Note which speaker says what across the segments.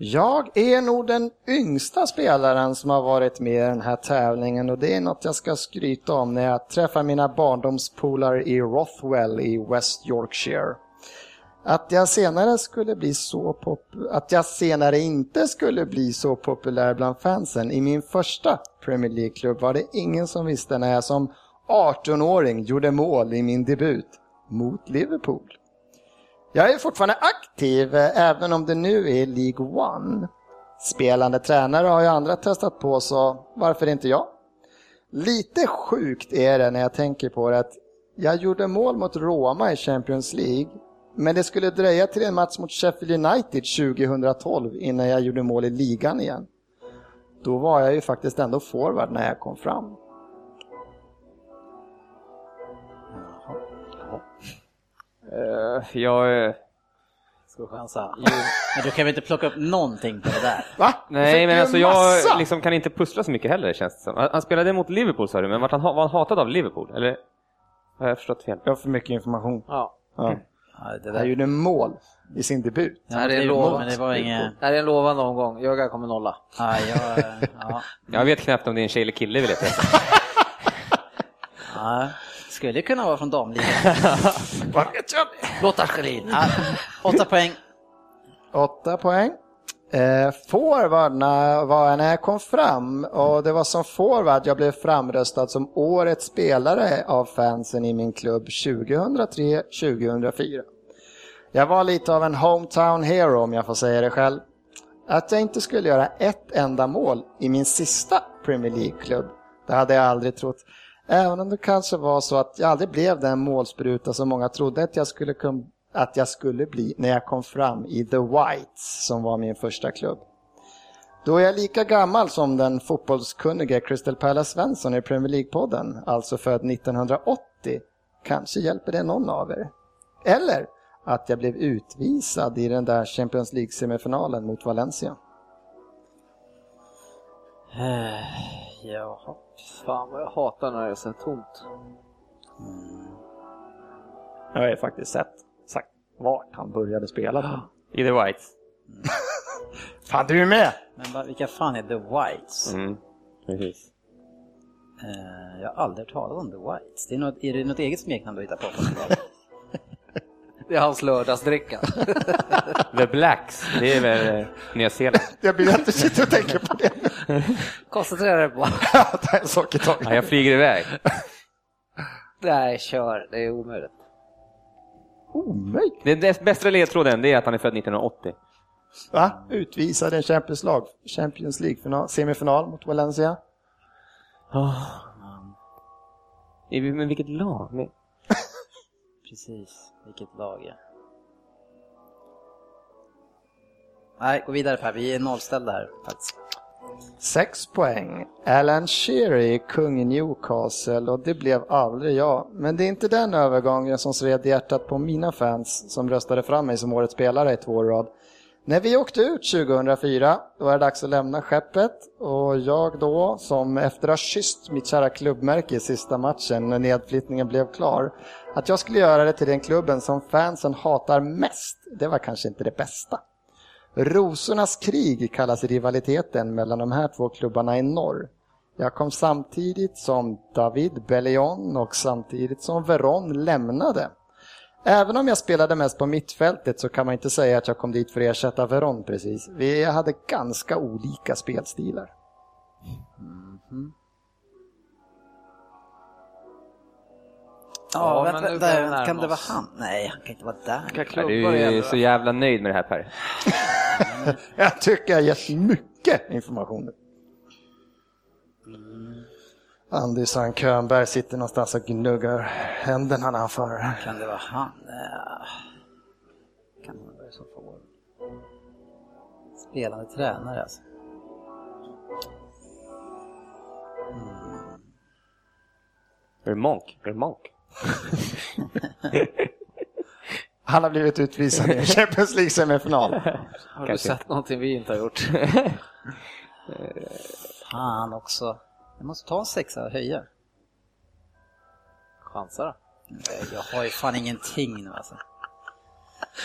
Speaker 1: Jag är nog den yngsta spelaren som har varit med i den här tävlingen och det är något jag ska skryta om när jag träffar mina barndomspolare i Rothwell i West Yorkshire. Att jag senare skulle bli så pop- att jag senare inte skulle bli så populär bland fansen i min första Premier League-klubb var det ingen som visste när jag som 18-åring gjorde mål i min debut mot Liverpool. Jag är fortfarande aktiv eh, även om det nu är League One. Spelande tränare har ju andra testat på så varför inte jag? Lite sjukt är det när jag tänker på det att jag gjorde mål mot Roma i Champions League men det skulle dröja till en match mot Sheffield United 2012 innan jag gjorde mål i ligan igen. Då var jag ju faktiskt ändå forward när jag kom fram
Speaker 2: jag...
Speaker 3: Ska chansa? Jo, men du kan väl inte plocka upp någonting på det där?
Speaker 1: Va?
Speaker 2: Nej, men alltså
Speaker 1: en
Speaker 2: jag liksom kan inte pussla så mycket heller känns det som. Han han spelade mot Liverpool sa du, men vart han, ha- var han hatad av Liverpool? Eller har jag förstått fel?
Speaker 1: Jag har för mycket information.
Speaker 4: Ja.
Speaker 1: Ja.
Speaker 3: Ja, det
Speaker 1: Han
Speaker 3: där.
Speaker 1: gjorde mål i sin debut.
Speaker 3: Ja,
Speaker 4: det är
Speaker 3: det
Speaker 4: lågt.
Speaker 3: men det var inget...
Speaker 4: Det är en lovande omgång. Jöga kommer nolla.
Speaker 3: Ja, jag, ja,
Speaker 2: Jag vet knappt om det är en tjej eller kille vill jag.
Speaker 3: ja. Skulle kunna vara från damligan.
Speaker 1: Vad vet jag?
Speaker 4: Lotta Schelin.
Speaker 3: Ja, åtta poäng.
Speaker 1: Åtta poäng. Eh, forwardarna var när jag kom fram och det var som forward jag blev framröstad som årets spelare av fansen i min klubb 2003-2004. Jag var lite av en hometown hero om jag får säga det själv. Att jag inte skulle göra ett enda mål i min sista Premier League-klubb, det hade jag aldrig trott. Även om det kanske var så att jag aldrig blev den målspruta som många trodde att jag skulle, att jag skulle bli när jag kom fram i The Whites som var min första klubb. Då är jag lika gammal som den fotbollskunnige Crystal Palace Svensson i Premier League-podden, alltså född 1980. Kanske hjälper det någon av er. Eller att jag blev utvisad i den där Champions League-semifinalen mot Valencia.
Speaker 3: Jaha.
Speaker 4: Fan vad jag hatar när det är så tomt.
Speaker 1: Jag har ju faktiskt sett sagt vart han började spela. Då.
Speaker 2: I The Whites.
Speaker 1: Fan, du är med!
Speaker 3: Men va- vilka fan är The Whites?
Speaker 2: Mm. Precis.
Speaker 3: Eh, jag har aldrig hört talas om The Whites. Det är, något, är det något eget smeknamn du hittar på?
Speaker 4: Det är hans lördagsdricka.
Speaker 2: The Blacks, det är väl eh, Nya Zeeland.
Speaker 1: Jag blir inte sitta och tänka på det.
Speaker 4: Koncentrera dig på.
Speaker 1: Ta en sak i taget.
Speaker 2: Ja, jag flyger iväg.
Speaker 4: Nej, kör. Det är omöjligt.
Speaker 1: Omöjligt.
Speaker 2: Den bästa ledtråden det är att han är född 1980.
Speaker 1: Va? Utvisade en Champions, lag, Champions League-final, semifinal mot Valencia.
Speaker 2: I, men vilket lag?
Speaker 3: Precis, vilket lag ja. Nej, gå vidare Per, vi är nollställda här faktiskt.
Speaker 1: Sex poäng. Alan Shearer, kung i Newcastle och det blev aldrig jag. Men det är inte den övergången som sved i hjärtat på mina fans som röstade fram mig som årets spelare i två år rad. När vi åkte ut 2004, då var det dags att lämna skeppet och jag då, som efter att ha kysst mitt kära klubbmärke i sista matchen när nedflyttningen blev klar, att jag skulle göra det till den klubben som fansen hatar mest, det var kanske inte det bästa. Rosornas krig kallas rivaliteten mellan de här två klubbarna i norr. Jag kom samtidigt som David Bellion och samtidigt som Veron lämnade. Även om jag spelade mest på mittfältet så kan man inte säga att jag kom dit för att ersätta Veron precis. Vi hade ganska olika spelstilar.
Speaker 3: Ja,
Speaker 4: Ja,
Speaker 3: vänta,
Speaker 4: men
Speaker 3: där, kan det vara han? Nej, han kan inte vara där.
Speaker 4: Klubbar
Speaker 2: du
Speaker 4: är det?
Speaker 2: så jävla nöjd med det här Per.
Speaker 1: Jag tycker jag har gett mycket information. Andersson Könberg sitter någonstans och gnuggar händerna när han för.
Speaker 3: Kan det vara han? Kan det vara så få? Spelande tränare alltså.
Speaker 2: Är det Monk? Är det Monk?
Speaker 1: Han har blivit utvisad i en Champions League-semifinal.
Speaker 4: Har du
Speaker 2: Kanske.
Speaker 4: sett någonting vi inte har gjort?
Speaker 3: Fan också. Jag måste ta en sexa och höja.
Speaker 4: Chansa då.
Speaker 3: Jag har ju fan ingenting nu alltså.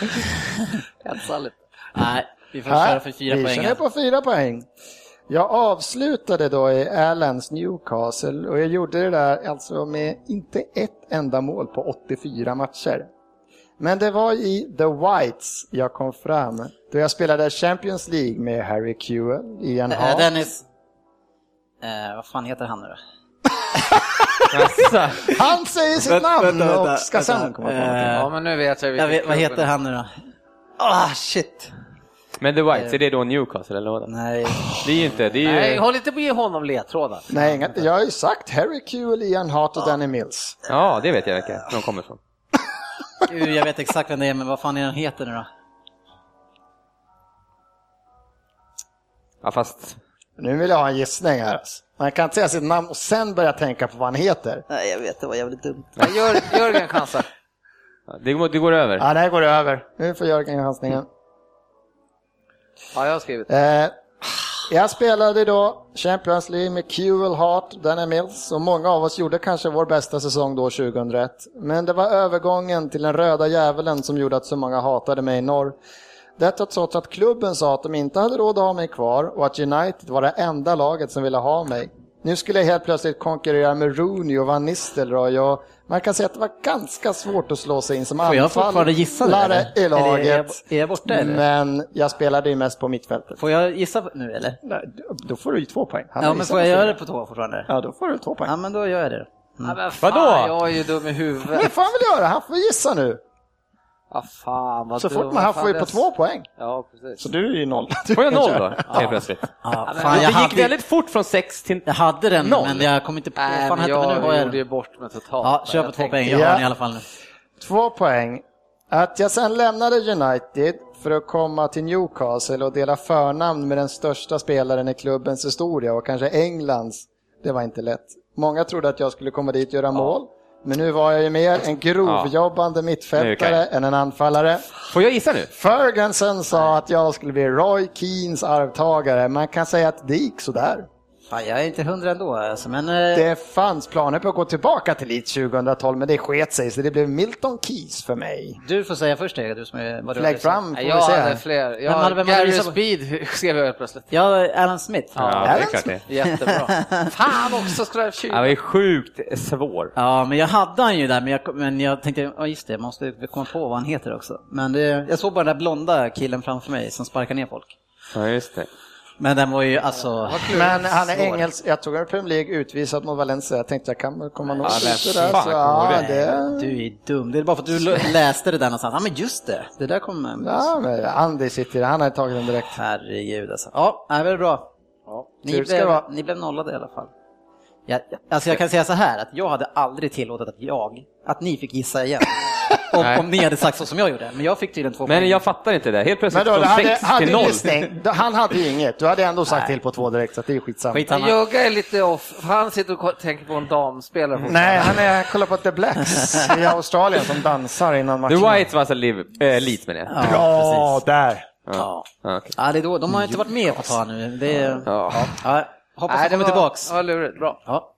Speaker 4: Hetsa lite.
Speaker 3: Nej, Vi får köra för fyra
Speaker 1: vi
Speaker 3: poäng.
Speaker 1: kör på fyra poäng. Jag avslutade då i Allans Newcastle och jag gjorde det där alltså med inte ett enda mål på 84 matcher. Men det var i The Whites jag kom fram då jag spelade Champions League med Harry Kewell, Ian
Speaker 3: Äh,
Speaker 1: Hart.
Speaker 3: Dennis. Eh, vad fan heter han nu då?
Speaker 2: Jaså?
Speaker 1: Han säger sitt
Speaker 3: Vänta,
Speaker 1: namn
Speaker 3: vänta,
Speaker 1: och
Speaker 3: vänta,
Speaker 1: ska sen
Speaker 3: vänta.
Speaker 1: komma på
Speaker 3: Eh,
Speaker 1: någonting.
Speaker 4: Ja, men nu vet jag
Speaker 3: Jag vet, vad heter han nu då? Ah, shit.
Speaker 2: Men The Whites, är det då Newcastle eller vad?
Speaker 3: Nej.
Speaker 2: Det är ju inte, det är ju...
Speaker 4: Nej, håll inte på att ge honom ledtrådar.
Speaker 1: Nej, inget, jag har ju sagt Harry Kewell, Ian Hart och Danny Mills.
Speaker 2: Ja, det vet jag vilka de kommer ifrån.
Speaker 3: Gud, jag vet exakt vem det är, men vad fan är han heter nu då?
Speaker 2: Ja, fast...
Speaker 1: Nu vill jag ha en gissning här. Man kan inte säga sitt namn och sen börja tänka på vad han heter.
Speaker 3: Nej, jag vet, det var jävligt dumt.
Speaker 4: Jör, Jörgen chansar.
Speaker 2: Det går, det går över.
Speaker 1: Ja, det här går över. Nu får Jörgen chansningen.
Speaker 4: Ja, jag har skrivit.
Speaker 1: Eh, jag spelade då Champions League med Kewell Hart, Danny Mills och många av oss gjorde kanske vår bästa säsong då 2001. Men det var övergången till den röda djävulen som gjorde att så många hatade mig i norr. Detta trots att klubben sa att de inte hade råd att ha mig kvar och att United var det enda laget som ville ha mig. Nu skulle jag helt plötsligt konkurrera med Rooney och Van Nistelrooy och man kan säga att det var ganska svårt att slå sig in som
Speaker 3: Får jag fortfarande gissa nu,
Speaker 1: anfallare
Speaker 3: eller?
Speaker 1: i
Speaker 3: Eller är jag-
Speaker 1: laget.
Speaker 3: är jag borta, eller?
Speaker 1: Men jag spelade ju mest på mittfältet.
Speaker 3: Får jag gissa nu eller?
Speaker 1: Nej, då får du ju två poäng. Han
Speaker 3: Ja, men får jag
Speaker 1: på
Speaker 3: göra det på två fortfarande?
Speaker 1: Ja, då får du två poäng.
Speaker 3: Ja, men då gör jag det.
Speaker 4: Ja, men fan,
Speaker 2: Vadå?
Speaker 4: Jag är ju dum i
Speaker 1: Det
Speaker 4: huvudet.
Speaker 1: får han väl göra, han får gissa nu.
Speaker 4: Ja, fan vad
Speaker 1: Så fort man,
Speaker 4: Fan,
Speaker 1: får ju
Speaker 4: det-
Speaker 1: på två poäng.
Speaker 4: Ja, precis.
Speaker 1: Så du är ju noll.
Speaker 2: Får jag noll då, helt plötsligt?
Speaker 3: Ja,
Speaker 2: Det
Speaker 3: fan, jag,
Speaker 2: gick
Speaker 3: hade,
Speaker 2: väldigt fort från sex till...
Speaker 3: jag hade den,
Speaker 2: Noll.
Speaker 3: men jag kom inte på...
Speaker 4: Nej,
Speaker 3: fan
Speaker 4: men
Speaker 3: hette det
Speaker 4: jag
Speaker 3: jag
Speaker 4: gjorde ju bort mig totalt.
Speaker 3: Ja, kör på
Speaker 4: Jag
Speaker 3: två
Speaker 4: tänkte-
Speaker 3: poäng. Jag
Speaker 1: Ja.
Speaker 3: har den i alla fall nu.
Speaker 1: Två poäng. Att jag sen lämnade United för att komma till Newcastle och dela förnamn med den största spelaren i klubbens historia och kanske Englands, det var inte lätt. Många trodde att jag skulle komma dit och göra mål, men nu var jag ju mer en grovjobbande
Speaker 2: Nu
Speaker 1: mittfältare än en anfallare.
Speaker 2: Får jag gissa nu?
Speaker 1: Ferguson sa att jag skulle bli Roy Keens arvtagare. Man kan säga att det gick sådär.
Speaker 3: Fan, jag är inte hundra ändå alltså, men... eh,
Speaker 1: Det fanns planer på att gå tillbaka till Leeds 2012, men det sket sig, så det blev Milton Keys för mig.
Speaker 3: Du får säga först Erik, du som är... vad du
Speaker 1: Lägg
Speaker 3: hade
Speaker 1: fram, får
Speaker 4: Nej,
Speaker 1: vi
Speaker 4: jag
Speaker 1: se
Speaker 4: hade fler. Jag,
Speaker 3: hade- hade
Speaker 4: Gary
Speaker 3: på-
Speaker 4: Speed skrev jag plötsligt.
Speaker 3: Ja, Alan Smith.
Speaker 2: Ja, det
Speaker 1: Är
Speaker 2: är
Speaker 1: det
Speaker 2: klart
Speaker 1: så?
Speaker 2: det.
Speaker 4: Jättebra. Fan också, skrev 20.
Speaker 2: Ja, det är sjukt svår.
Speaker 3: Ja, men jag hade han ju där, men jag, men jag tänkte, ja just det, jag måste komma på vad han heter också. Men det, jag såg bara den där blonda killen framför mig som sparkar ner folk.
Speaker 2: Ja, just det.
Speaker 3: Men den var ju alltså...
Speaker 1: Men han är engelsk, jag tog en Premier League utvisad mot Valencia, jag tänkte jag kan komma nog
Speaker 2: Ja,
Speaker 1: lite där. Så,
Speaker 2: kommer
Speaker 1: ja,
Speaker 2: det?
Speaker 3: Du är dum. Det är bara för att du läste det där någonstans. Ja, men just det. Det där kommer...
Speaker 1: Ja, men Andy sitter han har tagit den direkt.
Speaker 3: Herregud alltså. Ja, det är bra. Ni,
Speaker 1: ska det
Speaker 3: blev, ni blev nollade i alla fall. Jag, alltså jag kan säga så här, att jag hade aldrig tillåtit att jag, att ni fick gissa igen. om, om ni hade sagt så som jag gjorde. Men jag fick tydligen två
Speaker 2: Men
Speaker 3: poäng.
Speaker 2: jag fattar inte det. Helt
Speaker 1: Men
Speaker 2: plötsligt
Speaker 1: då,
Speaker 2: från
Speaker 1: hade,
Speaker 2: 6
Speaker 1: hade
Speaker 2: till 0.
Speaker 1: gissning. Han hade ju inget, du hade ändå sagt
Speaker 3: Nej.
Speaker 1: till på två direkt, så det är skitsamma.
Speaker 3: Skitsamma.
Speaker 4: Jogga är lite off. Han sitter och ko- tänker på en damspelare fortfarande.
Speaker 1: Nej, han är, kolla på The Blacks i Australien som dansar innan
Speaker 2: The
Speaker 1: matchen.
Speaker 2: Whites var alltså Liv, äh, Leeds menar jag.
Speaker 3: Ja,
Speaker 1: Ja,
Speaker 3: precis.
Speaker 1: där.
Speaker 3: Ja.
Speaker 2: Ja, okej.
Speaker 3: Ja, det är då, de har inte varit med på ett tag nu. Det är,
Speaker 2: Ja.
Speaker 3: ja, hoppas
Speaker 4: Nej,
Speaker 3: de kommer
Speaker 4: var-
Speaker 3: tillbaks.
Speaker 4: Ja, lurigt. Bra.
Speaker 3: Ja.